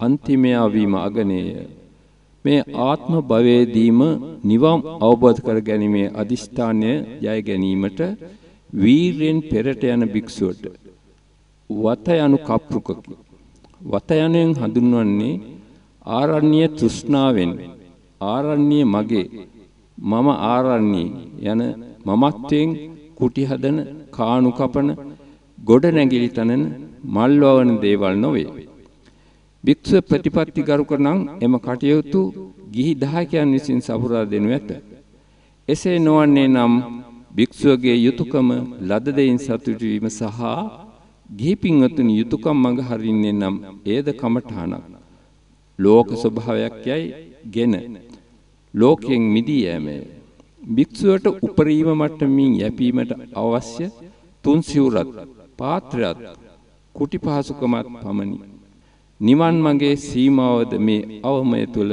අන්තිමයා වීම අගනේය. මේ ආත්ම භවයේදීම නිවන් අවබෝධ කර ගැනීමේ අදිෂ්ඨානය ජය ගැනීමට වීරයෙන් පෙරට යන භික්ෂුවට වත යනු කප්රුකකි. වත යනෙන් හඳුන්වන්නේ ආරණ්‍ය තෘෂ්ණාවෙන් ආරණ්‍ය මගේ මම ආරණ්‍ය යන මමත්වයෙන් කුටි හදන කාණු කපන ගොඩ නැගිලි තනන මල් වවන දේවල් නොවේ. භික්ෂුව ප්‍රතිපත්ති ගරුක නම් එම කටයුතු ගිහි දහකයන් විසින් සපුරා දෙනු ඇත. එසේ නොවන්නේ නම් භික්ෂුවගේ යුතුයකම ලද දෙයින් සතුටු වීම සහ ගිහි පින්වතුනි යුතුයකම් මඟ හරින්නේ නම් ඒද කමඨානක්. ලෝක ස්වභාවයක් යයි ගෙන ලෝකයෙන් මිදී යෑමය. භික්ෂුවට උපරිම මට්ටමින් යැපීමට අවශ්‍ය තුන් සිවුරත් පාත්‍රයත් කුටි පහසුකමත් පමණි. නිවන් මගේ සීමාවද මේ අවමය තුල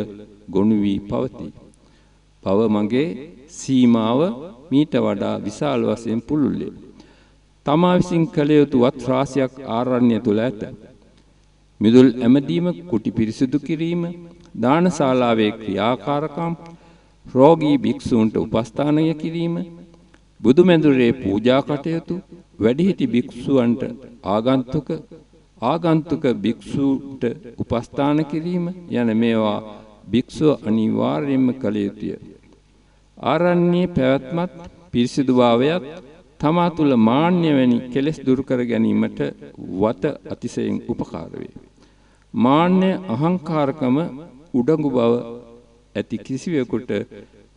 ගොනු වී පවතී. පව මගේ සීමාව මීට වඩා විශාල වශයෙන් පුළුල්ය. තමා විසින් කළ යුතු වත් රාශියක් ආරණ්‍ය තුල ඇත. මිදුල් ඇමදීම, කුටි පිරිසිදු කිරීම, දානශාලාවේ ක්‍රියාකාරකම්, රෝගී භික්ෂූන්ට උපස්ථානය කිරීම, බුදුමෙඳුරේ පූජා කටයුතු, වැඩිහිටි භික්ෂුවන්ට ආගන්තුක ආගන්තුක භික්ෂූට උපස්ථාන කිරීම යන මේවා භික්ෂුව අනිවාර්යයෙන්ම කළ යුතුය. ආරණ්‍ය පැවැත්මත් පිරිසිදු භාවයත් තමා තුළ මාන්‍ය වැනි කෙලෙස් දුරු කර ගැනීමට වත අතිශයින් උපකාර වේ. මාන්‍ය අහංකාරකම උඩඟු බව ඇති කිසිවෙකුට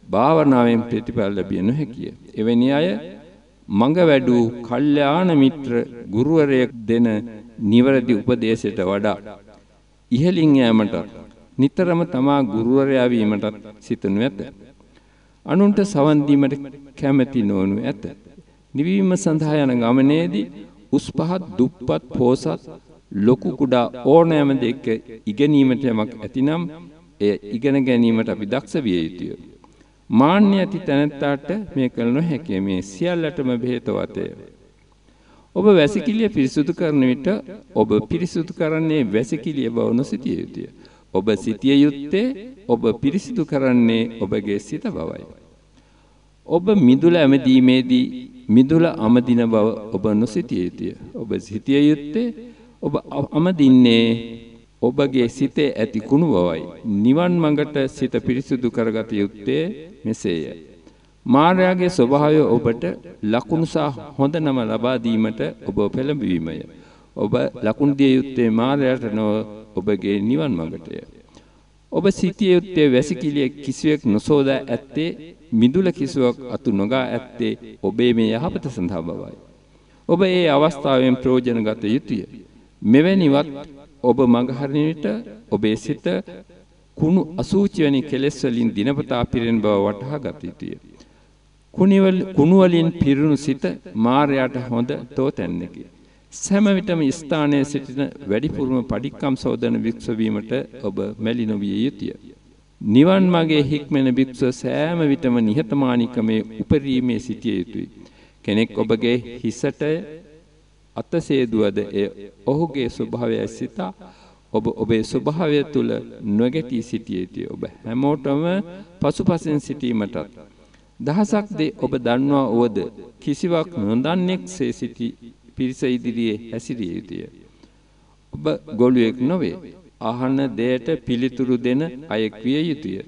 භාවනාවෙන් ප්‍රතිඵල ලැබිය නොහැකිය. එවැනි අය මඟ වැඩූ කල්යාණ මිත්‍ර ගුරුවරයෙක් දෙන නිවැරදි උපදේශයට වඩා ඉහළින් යෑමට නිතරම තමා ගුරුවරයා වීමට සිතනු ඇත. අනුන්ට සවන් දීමට කැමැති නොවනු ඇත. නිවීම සඳහා යන ගමනේදී උස් පහත් දුප්පත් පෝසත් ලොකු කුඩා ඕනෑම දෙයක ඉගෙනීමට යමක් ඇතිනම් එය ඉගෙන ගැනීමට අපි දක්ෂ විය යුතුය. මාන්නය ඇති තැනැත්තාට මේ කළ නොහැකිය මේ සියල්ලටම බෙහෙතවතය. ඔබ වැසිකිළිය පිරිසුදු කරන විට ඔබ පිරිසුදු කරන්නේ වැසිකිළිය බව නොසිතිය යුතුය. ඔබ සිටිය යුත්තේ ඔබ පිරිසිදු කරන්නේ ඔබගේ සිත බවයි. ඔබ මිදුල ඇමදීමේදී මිදුල අමදින බව ඔබ නොසිතිය යුතුය. ඔබ සිටිය යුත්තේ ඔබ අමදින්නේ ඔබගේ සිතේ ඇති කුණු බවයි. නිවන් මඟට සිත පිරිසුදු කරගත යුත්තේ මෙසේය. මාර්යාගේ ස්වභාවය ඔබට ලකුණු සහ හොඳ නම ලබා දීමට ඔබ පෙළඹවීමය. ඔබ ලකුණු දිය යුත්තේ මාර්යාට නොව ඔබගේ නිවන් මඟටය. ඔබ සිටිය යුත්තේ වැසිකිළිය කිසිවෙක් නොසෝදා ඇත්තේ මිදුල කිසිවක් අතු නොගා ඇත්තේ ඔබේ මේ යහපත සඳහා බවයි. ඔබ ඒ අවස්ථාවෙන් ප්‍රයෝජන ගත යුතුය. මෙවැනිවත් ඔබ මඟහරින විට ඔබේ සිත කුණු අසූචි වැනි කෙලෙස් වලින් දිනපතා පිරෙන බව වටහා ගත යුතුය. කුණු වලින් පිරුණු සිත මායයට හොඳ තෝතැන්නකි. සෑම විටම ස්ථානයේ සිටින වැඩිපුරම පඩික්කම් සෝදන වික්ෂ වීමට ඔබ මැලි නොවිය යුතුය. නිවන් මාගේ හික්මෙන භික්ෂුව සෑම විටම නිහතමානීකමේ උපරිමයේ සිටිය යුතුය. කෙනෙක් ඔබගේ හිසට අතසේදුවද එය ඔහුගේ ස්වභාවයයි සිතා ඔබ ඔබේ ස්වභාවය තුල නොගැටී සිටිය යුතුය. ඔබ හැමෝටම පසුපසින් සිටීමටත් දහසක් දේ ඔබ දන්වා වුවද කිසිවක් නොදන්නෙක්සේ සිටි පිරිස ඉදිරියේ හැසිරිය යුතුය. ඔබ ගොළුෙක් නොවේ. අහන දෙයට පිළිතුරු දෙන අයෙක් විය යුතුය.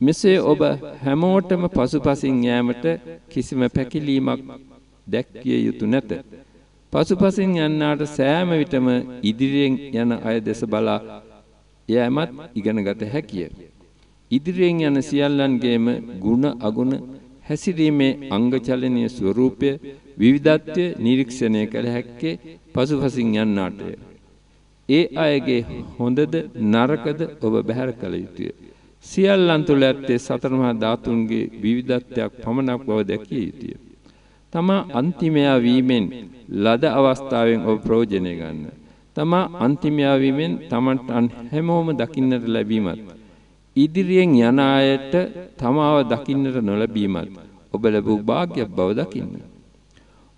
මෙසේ ඔබ හැමෝටම පසුපසින් යෑමට කිසිම පැකිලීමක් දැක්විය යුතු නැත. පසුපසින් යන්නාට සෑම විටම ඉදිරියෙන් යන අය දෙස බලා යෑමත් ඉගෙනගත හැකිය. ඉදිරියෙන් යන සියල්ලන්ගේම ගුණ අගුණ හැසිරීමේ අංග චලනීය ස්වરૂපය විවිධත්වය නිරීක්ෂණය කළ හැක්කේ පසුපසින් යන්නාටය. ඒ අයගේ හොඳද නරකද ඔබ බැහැර කළ යුතුය. සියල්ලන් තුළ ඇත්තේ සතර මහා ධාතුන්ගේ විවිධත්වයක් පමණක් බව දැකිය යුතුය. තමා අන්තිමයා වීමෙන් ලද අවස්ථාවෙන් ඔබ ප්‍රයෝජනය ගන්න. තමා අන්තිමයා වීමෙන් Tamanට හැමෝම දකින්නට ලැබීමත් ඉදිරියෙන් යන අයට තමාව දකින්නට නොලැබීමත් ඔබ ලැබූ වාග්යක් බව දකින්න.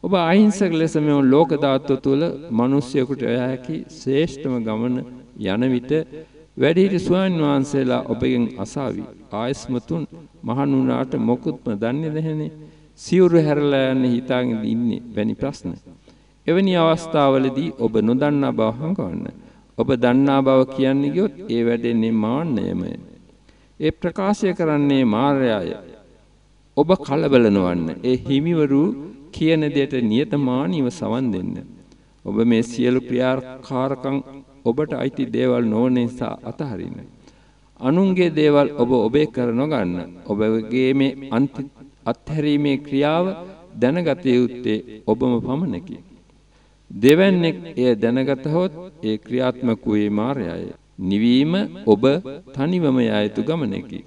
ඔබ අහිංසක ලෙස මෙම ලෝක ධාතුව තුළ මිනිස්යෙකුට එය හැකි ශ්‍රේෂ්ඨම ගමන යන විට වැඩිහිටි ස්වාමීන් වහන්සේලා ඔබගෙන් අසාවි. ආයස්මතුන් මහණුනාට මොකුත්ම දන්නේ නැහනේ. සිවුරු හැරලා යන්න හිතාගෙන ඉන්නේ වැනි ප්‍රශ්න. එවැනි අවස්ථාවලදී ඔබ නොදන්නා බව හංගවන්න. ඔබ දන්නා බව කියන්නේ ගියොත් ඒ වැඩෙන්නේ මාන්නයමය. ඒ ප්‍රකාශය කරන්නේ මාර්යාය. ඔබ කලබල නොවන්න. ඒ හිමිවරු කියන දෙයට නියතමානීව සවන් දෙන්න. ඔබ මේ සියලු ක්‍රියාකාරකම් ඔබට අයිති දේවල් නොවන නිසා අතහරින්න. අනුන්ගේ දේවල් ඔබ ඔබේ කර නොගන්න. ඔබගේ මේ අත්හැරීමේ ක්‍රියාව දැනගත යුත්තේ ඔබම පමණකි. දෙවැන්නෙක් එය දැනගතහොත් ඒ ක්‍රියාත්මක වූයේ මායයයි. නිවීම ඔබ තනිවම යා යුතු ගමනකි.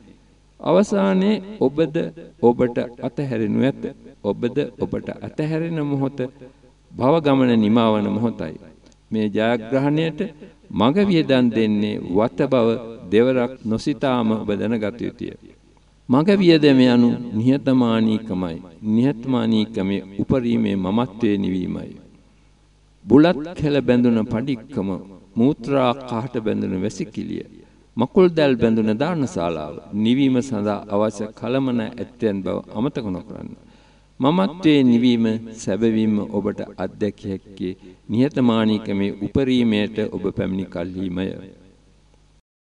අවසානයේ ඔබද ඔබට අතහැරෙනු ඇත. ඔබද ඔබට අතහැරෙන මොහොත භව ගමන නිමවන මොහොතයි. මේ ජයග්‍රහණයට මඟ වියදම් දෙන්නේ වත බව දෙවරක් නොසිතාම ඔබ දැනගත යුතුය. මඟ වියදම යනු නිහතමානීකමයි. නිහතමානීකමේ උපරිමේ මමත්වයේ නිවීමයි. බුලත් කෙල බැඳුන පඩික්කම මූත්‍රා කහට බැඳුන වැසිකිළිය මකුල් දැල් බැඳුන දානශාලාව නිවීම සඳහා අවශ්‍ය කලමන ඇත්තෙන් බව අමතක නොකරන්න. මමත්වයේ නිවීම සැබවින්ම ඔබට අත්දැකිය හැක්කේ නිහතමානීකමේ උපරිමයට ඔබ පැමිණි කල්හිමය.